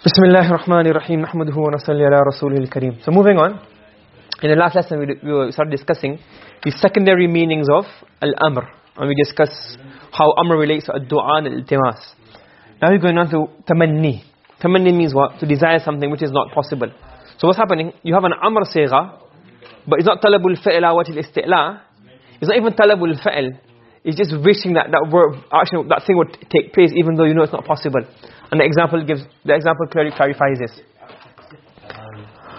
Bismillahir Rahmanir Rahim. Nahmaduhu wa nusalli ala rasulihil kareem. So moving on. In the last lesson we, we started discussing the secondary meanings of al-amr. And we discussed how amr relates to ad-du'a and al-iltimas. Now we're going on to tamanni. Tamanni means what? To desire something which is not possible. So what's happening? You have an amr sigha, but it's not talabul fa'ila wa al-isti'la. It's not even talabul fa'il. It's just wishing that that verb, actually that thing would take place even though you know it's not possible. And the example gives, the example clearly clarifies this.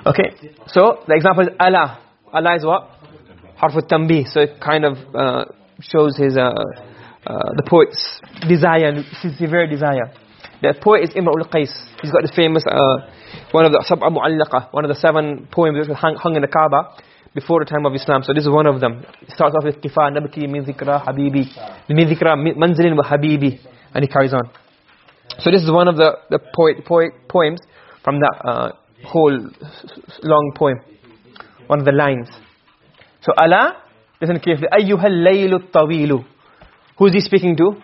Okay, so the example is Allah. Allah is what? Harfut tambi. So it kind of uh, shows his, uh, uh, the poet's desire, his severe desire. The poet is Imrul Qais. He's got the famous, uh, one of the Sab'a Mu'allaqa, one of the seven poems which hung, hung in the Kaaba before the time of Islam. So this is one of them. It starts off with Kifa nabki min zikra habibi. Min zikra manzilin wa habibi. And he carries on. So this is one of the, the poet, poet, poems from that uh, whole long poem. One of the lines. So Allah, listen carefully. أَيُّهَا اللَّيْلُ الطَّوِيلُ Who is he speaking to?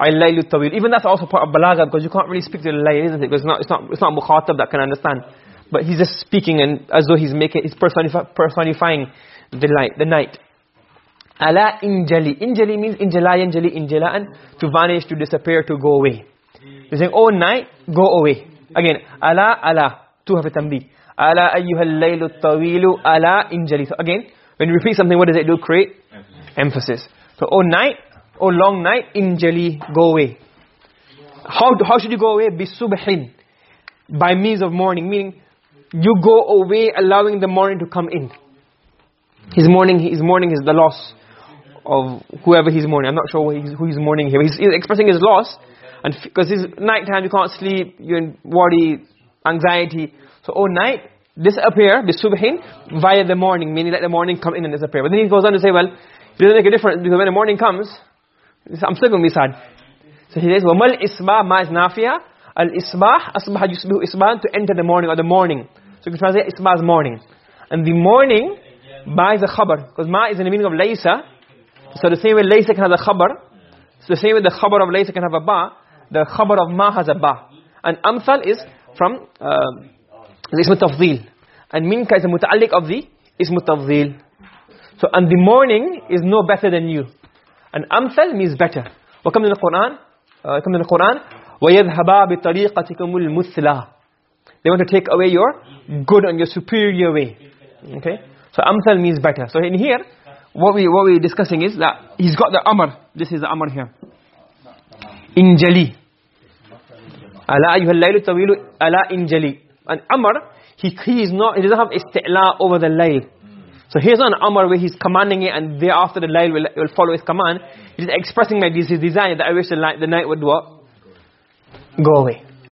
al-laylu tawil even that's also part of balagha because you can't really speak to the layl isn't it because it's not it's not it's not mukhatab that can understand but he's just speaking and as though he's making he's personifying the light the night ala injali injali means injala injali injalaan to vanish to disappear to go away He's saying, oh night, go away. Again, ala, ala, two have a tambi. Ala ayyuhal laylu tawilu, ala injali. So again, when you repeat something, what does it do? Create emphasis. So, oh night, oh long night, injali, go away. How, how should you go away? Bisubhin. By means of morning. Meaning, you go away allowing the morning to come in. His morning, his morning is the loss of whoever he's mourning. I'm not sure who he's, who he's mourning here. He's, he's expressing his loss and because it's night time you can't sleep you're in worry anxiety. So all night disappear bisubhin via the morning meaning let the morning come in and disappear. But then he goes on to say well it doesn't make a difference because when the morning comes I'm still going to be sad. So he says ma is nafiya al isbah asbah yusbihu isbah to enter the morning or the morning. So you can translate isbah as morning. And the morning is a khabar because ma is in the meaning of laysa. So the same way laysa can have a khabar so the same way the khabar of laysa can have a ba the khabar of ma has a ba and amthal is from uh, ism tafdhil and minka is a muta'alliq of the ism tafdhil so and the morning is no better than you and amthal means better what comes in the quran uh, comes in the quran وَيَذْهَبَا بِطَرِيقَتِكُمُ الْمُثْلَى they want to take away your good and your superior way okay so amthal means better so in here what we what we discussing is that he's got the amr this is the amr here injali ala ayyuhal laylu tawilu ala injali an amr he, he is not he doesn't have isti'la over the layl. So here's an amr where he's commanding it and thereafter the layl will, will follow his command. He's expressing my his desire that i wish the, light, the night would what? Go away